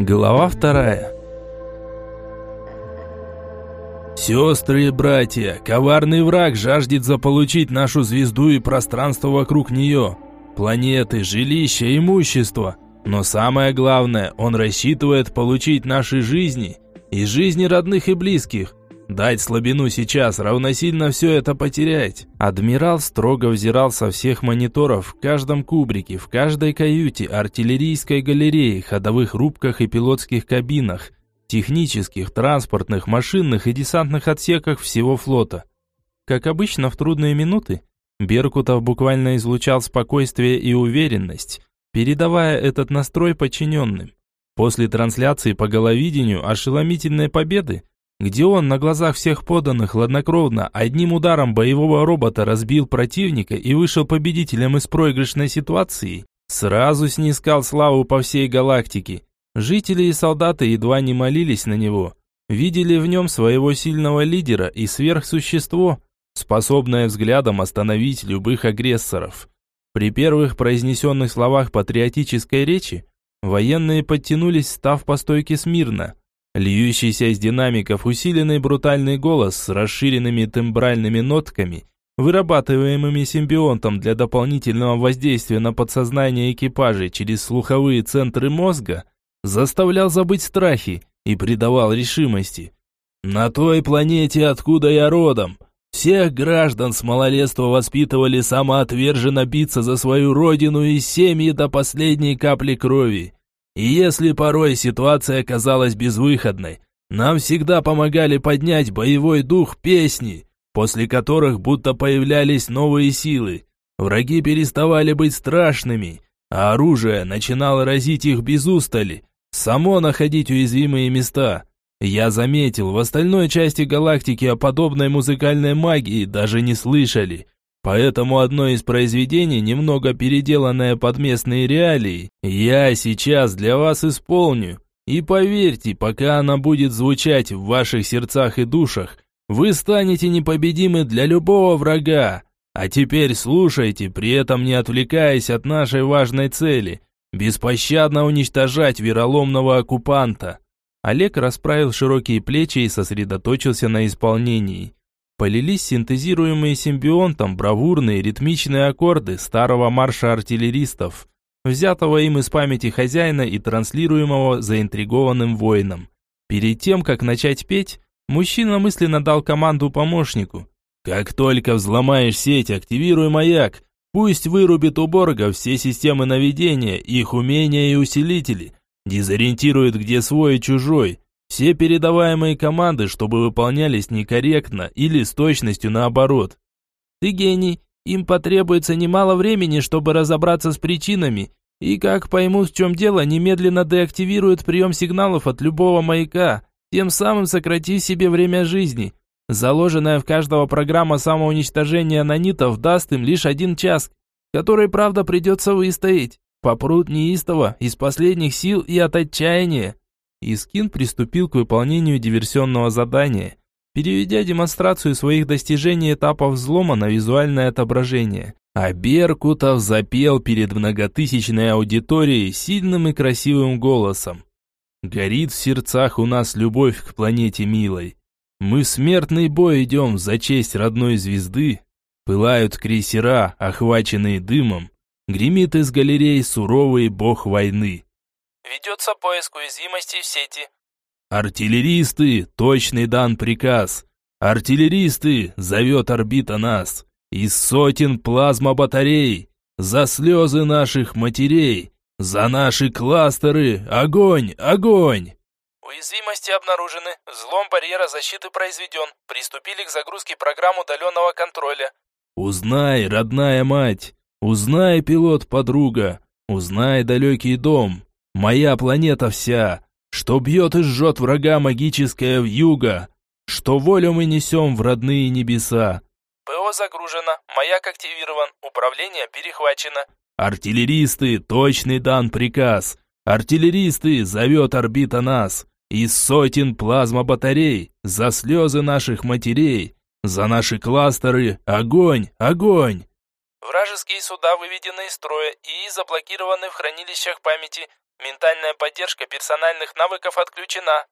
Глава вторая. Сестры и братья, коварный враг жаждет заполучить нашу звезду и пространство вокруг нее. Планеты, жилища, имущество. Но самое главное, он рассчитывает получить наши жизни и жизни родных и близких. Дать слабину сейчас равносильно все это потерять. Адмирал строго взирал со всех мониторов в каждом кубрике, в каждой каюте, артиллерийской галерее, ходовых рубках и пилотских кабинах, технических, транспортных, машинных и десантных отсеках всего флота. Как обычно в трудные минуты, Беркутов буквально излучал спокойствие и уверенность, передавая этот настрой подчиненным. После трансляции по головидению ошеломительной победы где он на глазах всех поданных хладнокровно одним ударом боевого робота разбил противника и вышел победителем из проигрышной ситуации, сразу снискал славу по всей галактике. Жители и солдаты едва не молились на него, видели в нем своего сильного лидера и сверхсущество, способное взглядом остановить любых агрессоров. При первых произнесенных словах патриотической речи военные подтянулись, став по стойке смирно – Льющийся из динамиков усиленный брутальный голос с расширенными тембральными нотками, вырабатываемыми симбионтом для дополнительного воздействия на подсознание экипажей через слуховые центры мозга, заставлял забыть страхи и придавал решимости. «На той планете, откуда я родом, всех граждан с малолетства воспитывали самоотверженно биться за свою родину и семьи до последней капли крови. И если порой ситуация казалась безвыходной, нам всегда помогали поднять боевой дух песни, после которых будто появлялись новые силы. Враги переставали быть страшными, а оружие начинало разить их без устали, само находить уязвимые места. Я заметил, в остальной части галактики о подобной музыкальной магии даже не слышали. Поэтому одно из произведений, немного переделанное под местные реалии, я сейчас для вас исполню. И поверьте, пока она будет звучать в ваших сердцах и душах, вы станете непобедимы для любого врага. А теперь слушайте, при этом не отвлекаясь от нашей важной цели – беспощадно уничтожать вероломного оккупанта. Олег расправил широкие плечи и сосредоточился на исполнении полились синтезируемые симбионтом бравурные ритмичные аккорды старого марша артиллеристов, взятого им из памяти хозяина и транслируемого заинтригованным воином. Перед тем, как начать петь, мужчина мысленно дал команду помощнику. «Как только взломаешь сеть, активируй маяк. Пусть вырубит у Борга все системы наведения, их умения и усилители. Дезориентирует, где свой и чужой. Все передаваемые команды, чтобы выполнялись некорректно или с точностью наоборот. Ты гений, им потребуется немало времени, чтобы разобраться с причинами, и как поймут, в чем дело, немедленно деактивируют прием сигналов от любого маяка, тем самым сократив себе время жизни. Заложенная в каждого программа самоуничтожения нанитов даст им лишь один час, который, правда, придется выстоять. Попрут неистово, из последних сил и от отчаяния. Искин приступил к выполнению диверсионного задания, переведя демонстрацию своих достижений этапов взлома на визуальное отображение. А Беркутов запел перед многотысячной аудиторией сильным и красивым голосом. «Горит в сердцах у нас любовь к планете милой. Мы в смертный бой идем за честь родной звезды. Пылают крейсера, охваченные дымом. Гремит из галерей суровый бог войны. Ведется поиск уязвимостей в сети. Артиллеристы, точный дан приказ. Артиллеристы, зовет орбита нас. Из сотен плазма-батарей. За слезы наших матерей. За наши кластеры. Огонь, огонь. Уязвимости обнаружены. Взлом барьера защиты произведен. Приступили к загрузке программ удаленного контроля. Узнай, родная мать. Узнай, пилот-подруга. Узнай, далекий дом. Моя планета вся, что бьет и жжет врага магическая вьюга, что волю мы несем в родные небеса. ПО загружено, маяк активирован, управление перехвачено. Артиллеристы, точный дан приказ. Артиллеристы, зовет орбита нас. Из сотен плазма-батарей, за слезы наших матерей, за наши кластеры, огонь, огонь. Вражеские суда выведены из строя и заблокированы в хранилищах памяти. Ментальная поддержка персональных навыков отключена.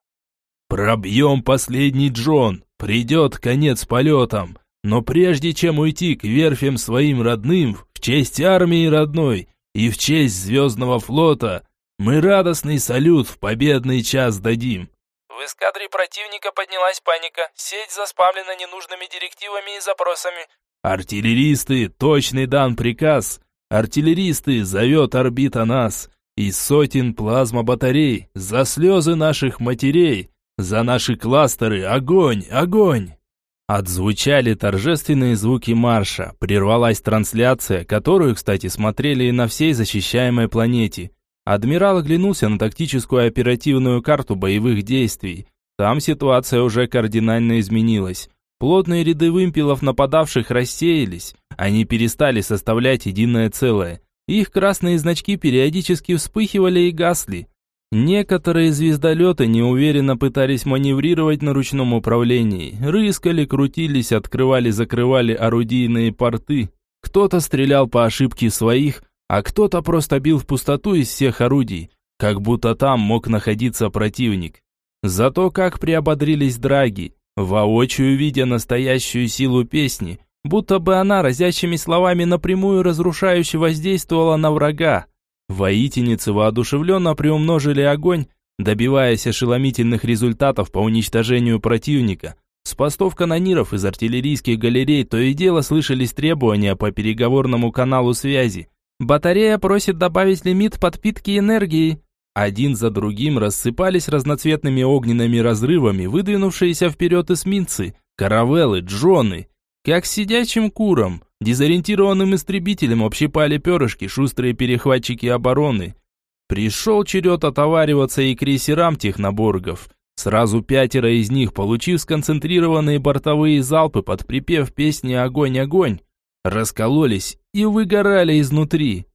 Пробьем последний Джон. Придет конец полетам. Но прежде чем уйти к верфям своим родным, в честь армии родной и в честь Звездного флота, мы радостный салют в победный час дадим. В эскадре противника поднялась паника. Сеть заспамлена ненужными директивами и запросами. Артиллеристы, точный дан приказ. Артиллеристы, зовет орбита нас. Из сотен плазмобатарей, за слезы наших матерей, за наши кластеры, огонь, огонь. Отзвучали торжественные звуки марша, прервалась трансляция, которую, кстати, смотрели и на всей защищаемой планете. Адмирал оглянулся на тактическую оперативную карту боевых действий. Там ситуация уже кардинально изменилась. Плотные ряды вымпелов нападавших рассеялись. Они перестали составлять единое целое. Их красные значки периодически вспыхивали и гасли. Некоторые звездолеты неуверенно пытались маневрировать на ручном управлении. Рыскали, крутились, открывали-закрывали орудийные порты. Кто-то стрелял по ошибке своих, а кто-то просто бил в пустоту из всех орудий, как будто там мог находиться противник. Зато как приободрились драги, воочию видя настоящую силу песни, будто бы она разящими словами напрямую разрушающе воздействовала на врага. Воительницы воодушевленно приумножили огонь, добиваясь ошеломительных результатов по уничтожению противника. С постов канониров из артиллерийских галерей то и дело слышались требования по переговорному каналу связи, Батарея просит добавить лимит подпитки энергии. Один за другим рассыпались разноцветными огненными разрывами выдвинувшиеся вперед эсминцы, каравеллы, джоны. Как сидячим куром, дезориентированным истребителем общипали перышки шустрые перехватчики обороны. Пришел черед отовариваться и крейсерам техноборгов. Сразу пятеро из них, получив сконцентрированные бортовые залпы под припев песни «Огонь, огонь», раскололись и выгорали изнутри.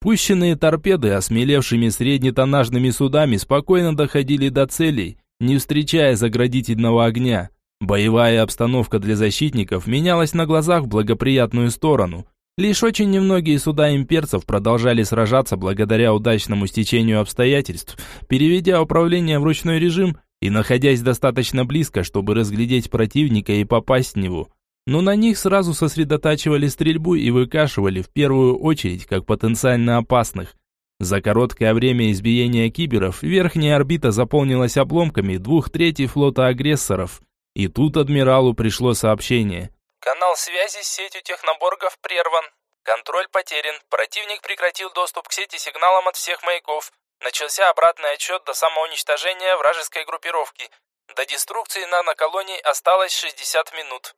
Пущенные торпеды, осмелевшими среднетоннажными судами, спокойно доходили до целей, не встречая заградительного огня. Боевая обстановка для защитников менялась на глазах в благоприятную сторону. Лишь очень немногие суда имперцев продолжали сражаться благодаря удачному стечению обстоятельств, переведя управление в ручной режим и находясь достаточно близко, чтобы разглядеть противника и попасть в него но на них сразу сосредотачивали стрельбу и выкашивали в первую очередь как потенциально опасных. За короткое время избиения киберов верхняя орбита заполнилась обломками двух третий флота агрессоров. И тут адмиралу пришло сообщение. «Канал связи с сетью техноборгов прерван. Контроль потерян. Противник прекратил доступ к сети сигналом от всех маяков. Начался обратный отсчет до самоуничтожения вражеской группировки. До деструкции наноколоний осталось 60 минут».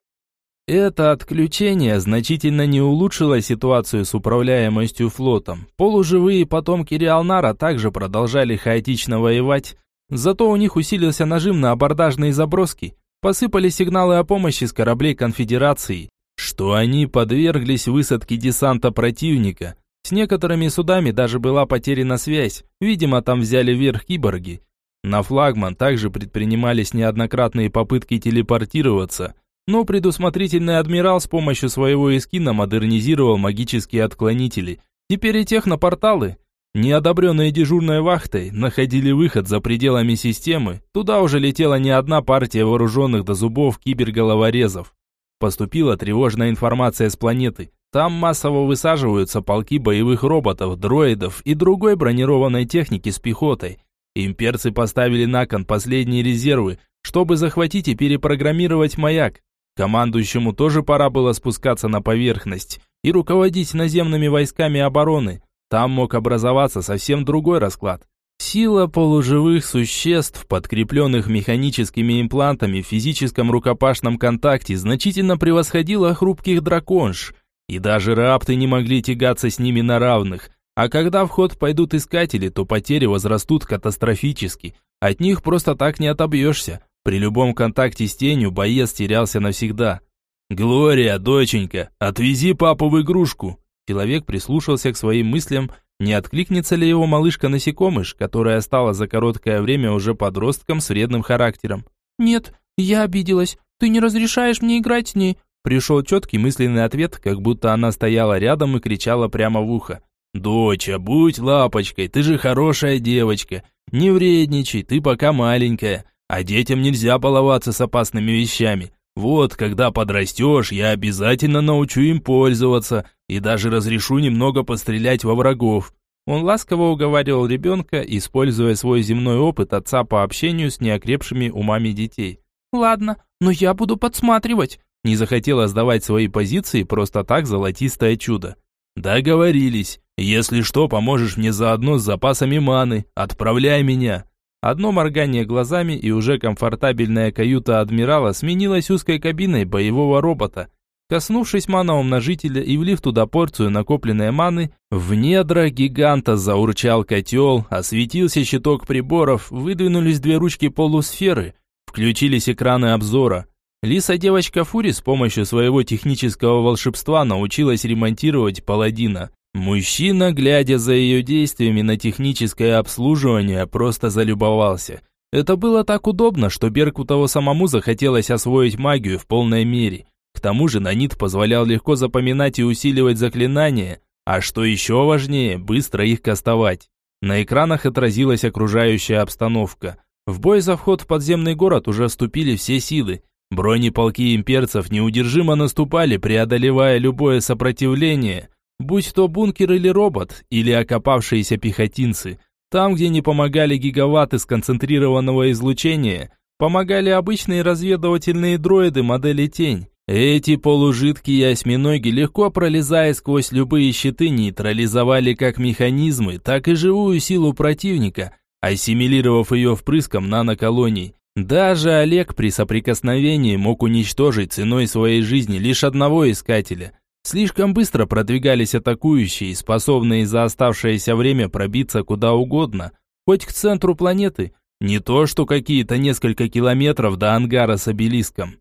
Это отключение значительно не улучшило ситуацию с управляемостью флотом. Полуживые потомки Реалнара также продолжали хаотично воевать, зато у них усилился нажим на абордажные заброски, посыпали сигналы о помощи с кораблей конфедерации, что они подверглись высадке десанта противника. С некоторыми судами даже была потеряна связь, видимо там взяли верх киборги. На флагман также предпринимались неоднократные попытки телепортироваться – но предусмотрительный адмирал с помощью своего эскина модернизировал магические отклонители. Теперь и технопорталы, неодобренные дежурной вахтой, находили выход за пределами системы. Туда уже летела не одна партия вооруженных до зубов киберголоворезов. Поступила тревожная информация с планеты. Там массово высаживаются полки боевых роботов, дроидов и другой бронированной техники с пехотой. Имперцы поставили на кон последние резервы, чтобы захватить и перепрограммировать маяк. Командующему тоже пора было спускаться на поверхность и руководить наземными войсками обороны. Там мог образоваться совсем другой расклад. Сила полуживых существ, подкрепленных механическими имплантами в физическом рукопашном контакте, значительно превосходила хрупких драконж, и даже рапты не могли тягаться с ними на равных. А когда в ход пойдут искатели, то потери возрастут катастрофически. От них просто так не отобьешься. При любом контакте с тенью боец терялся навсегда. «Глория, доченька, отвези папу в игрушку!» Человек прислушался к своим мыслям, не откликнется ли его малышка-насекомыш, которая стала за короткое время уже подростком с вредным характером. «Нет, я обиделась. Ты не разрешаешь мне играть с ней». Пришел четкий мысленный ответ, как будто она стояла рядом и кричала прямо в ухо. «Доча, будь лапочкой, ты же хорошая девочка. Не вредничай, ты пока маленькая, а детям нельзя баловаться с опасными вещами. Вот, когда подрастешь, я обязательно научу им пользоваться и даже разрешу немного пострелять во врагов». Он ласково уговаривал ребенка, используя свой земной опыт отца по общению с неокрепшими умами детей. «Ладно, но я буду подсматривать», не захотела сдавать свои позиции просто так золотистое чудо. «Договорились. Если что, поможешь мне заодно с запасами маны. Отправляй меня». Одно моргание глазами и уже комфортабельная каюта адмирала сменилась узкой кабиной боевого робота. Коснувшись маноумножителя и влив туда порцию накопленной маны, в недра гиганта заурчал котел, осветился щиток приборов, выдвинулись две ручки полусферы, включились экраны обзора. Лиса-девочка Фури с помощью своего технического волшебства научилась ремонтировать паладина. Мужчина, глядя за ее действиями на техническое обслуживание, просто залюбовался. Это было так удобно, что Беркутову самому захотелось освоить магию в полной мере. К тому же нанит позволял легко запоминать и усиливать заклинания, а что еще важнее, быстро их кастовать. На экранах отразилась окружающая обстановка. В бой за вход в подземный город уже вступили все силы, Бронеполки имперцев неудержимо наступали, преодолевая любое сопротивление, будь то бункер или робот, или окопавшиеся пехотинцы. Там, где не помогали гигаватты сконцентрированного излучения, помогали обычные разведывательные дроиды модели «Тень». Эти полужидкие осьминоги, легко пролезая сквозь любые щиты, нейтрализовали как механизмы, так и живую силу противника, ассимилировав ее впрыском наноколоний. Даже Олег при соприкосновении мог уничтожить ценой своей жизни лишь одного искателя. Слишком быстро продвигались атакующие, способные за оставшееся время пробиться куда угодно, хоть к центру планеты, не то что какие-то несколько километров до ангара с обелиском.